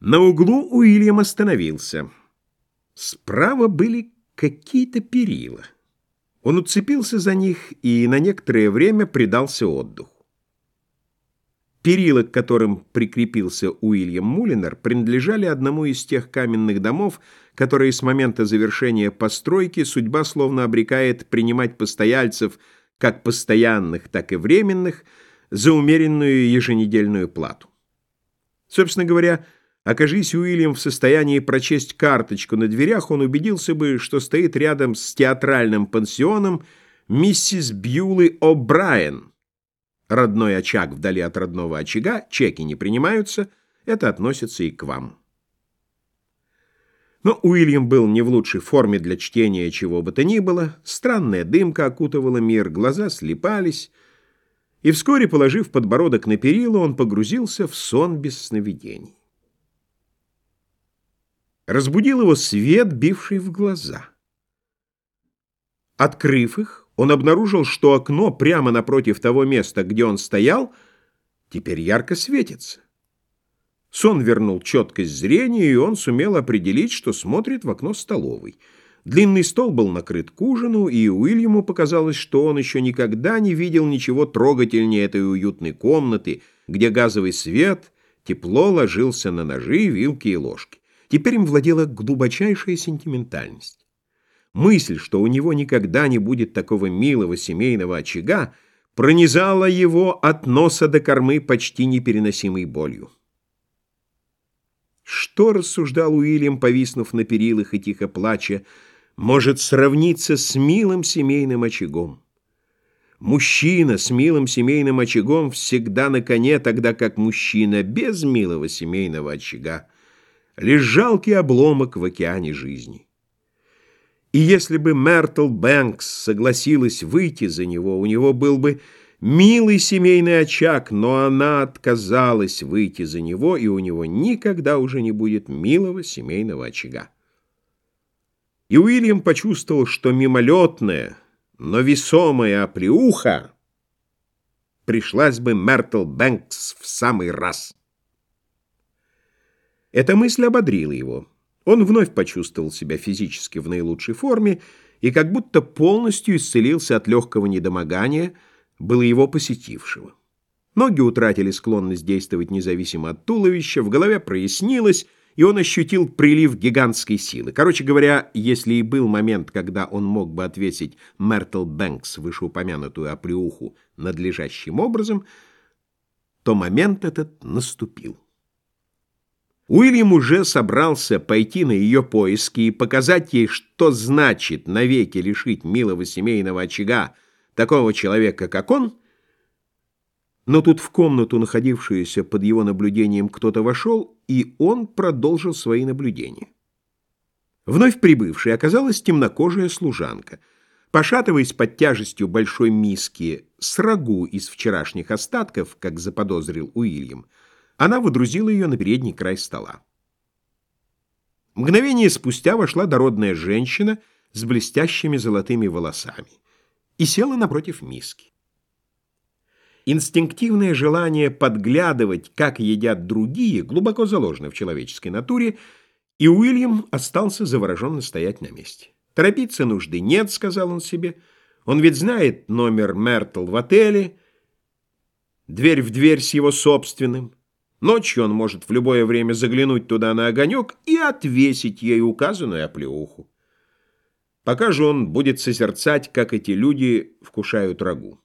На углу Уильям остановился. Справа были какие-то перила. Он уцепился за них и на некоторое время предался отдыху. Перила, к которым прикрепился Уильям Мулинер, принадлежали одному из тех каменных домов, которые с момента завершения постройки судьба словно обрекает принимать постояльцев, как постоянных, так и временных, за умеренную еженедельную плату. Собственно говоря, Окажись Уильям в состоянии прочесть карточку на дверях, он убедился бы, что стоит рядом с театральным пансионом миссис Бьюлы О'Брайен. Родной очаг вдали от родного очага, чеки не принимаются, это относится и к вам. Но Уильям был не в лучшей форме для чтения чего бы то ни было, странная дымка окутывала мир, глаза слепались, и вскоре, положив подбородок на перила, он погрузился в сон без сновидений. Разбудил его свет, бивший в глаза. Открыв их, он обнаружил, что окно прямо напротив того места, где он стоял, теперь ярко светится. Сон вернул четкость зрения, и он сумел определить, что смотрит в окно столовой. Длинный стол был накрыт к ужину, и Уильяму показалось, что он еще никогда не видел ничего трогательнее этой уютной комнаты, где газовый свет тепло ложился на ножи, вилки и ложки. Теперь им владела глубочайшая сентиментальность. Мысль, что у него никогда не будет такого милого семейного очага, пронизала его от носа до кормы почти непереносимой болью. Что, рассуждал Уильям, повиснув на перилах и тихо плача, может сравниться с милым семейным очагом? Мужчина с милым семейным очагом всегда на коне, тогда как мужчина без милого семейного очага лишь жалкий обломок в океане жизни. И если бы Мертл Бэнкс согласилась выйти за него, у него был бы милый семейный очаг, но она отказалась выйти за него, и у него никогда уже не будет милого семейного очага. И Уильям почувствовал, что мимолетная, но весомая оплеуха пришлась бы Мертл Бэнкс в самый раз. Эта мысль ободрила его. Он вновь почувствовал себя физически в наилучшей форме и как будто полностью исцелился от легкого недомогания, было его посетившего. Ноги утратили склонность действовать независимо от туловища, в голове прояснилось, и он ощутил прилив гигантской силы. Короче говоря, если и был момент, когда он мог бы отвесить Мертл Бэнкс вышеупомянутую оплеуху надлежащим образом, то момент этот наступил. Уильям уже собрался пойти на ее поиски и показать ей, что значит навеки лишить милого семейного очага такого человека, как он, но тут в комнату, находившуюся под его наблюдением, кто-то вошел, и он продолжил свои наблюдения. Вновь прибывшей оказалась темнокожая служанка. Пошатываясь под тяжестью большой миски с рагу из вчерашних остатков, как заподозрил Уильям, она выдрузила ее на передний край стола. Мгновение спустя вошла дородная женщина с блестящими золотыми волосами и села напротив миски. Инстинктивное желание подглядывать, как едят другие, глубоко заложено в человеческой натуре, и Уильям остался завороженно стоять на месте. «Торопиться нужды нет», — сказал он себе. «Он ведь знает номер Мертл в отеле, дверь в дверь с его собственным». Ночью он может в любое время заглянуть туда на огонек и отвесить ей указанную оплеуху. Пока же он будет созерцать, как эти люди вкушают рагу.